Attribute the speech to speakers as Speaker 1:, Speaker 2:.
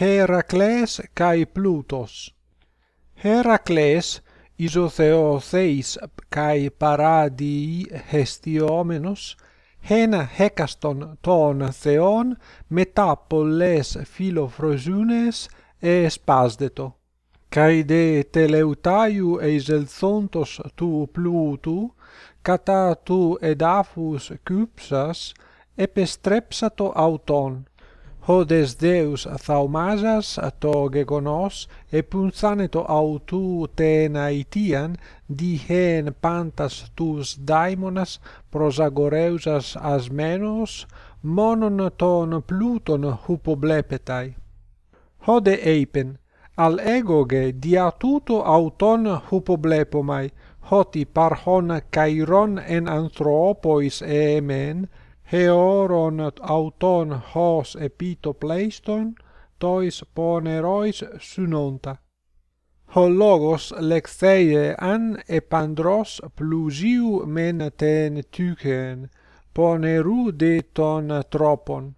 Speaker 1: Heracles kai Plutos. Heracles iso theo theis kai paradii hestiomenos hena hekaston ton theon metapolles philofrosunes e spasdeto. Kai de teleutaiu eis elthontos tu Plutu kata tu edafus kypsas epistrepsato auton. Hodes Deus thaumasas to gegonos e punzaneto autu tenaitian dihen pantas tus daimonas prosagoreusas asmenos monon ton pluton hupoblepetai. Hode eipen, al egoge diatuto auton hupoblepomai, hoti parhon kairon en anthropois emen, heoron auton hos epito pleiston tois ponerois synonta. Hologos lexeie an epandros plusiu men ten tyken, poneru de ton tropon.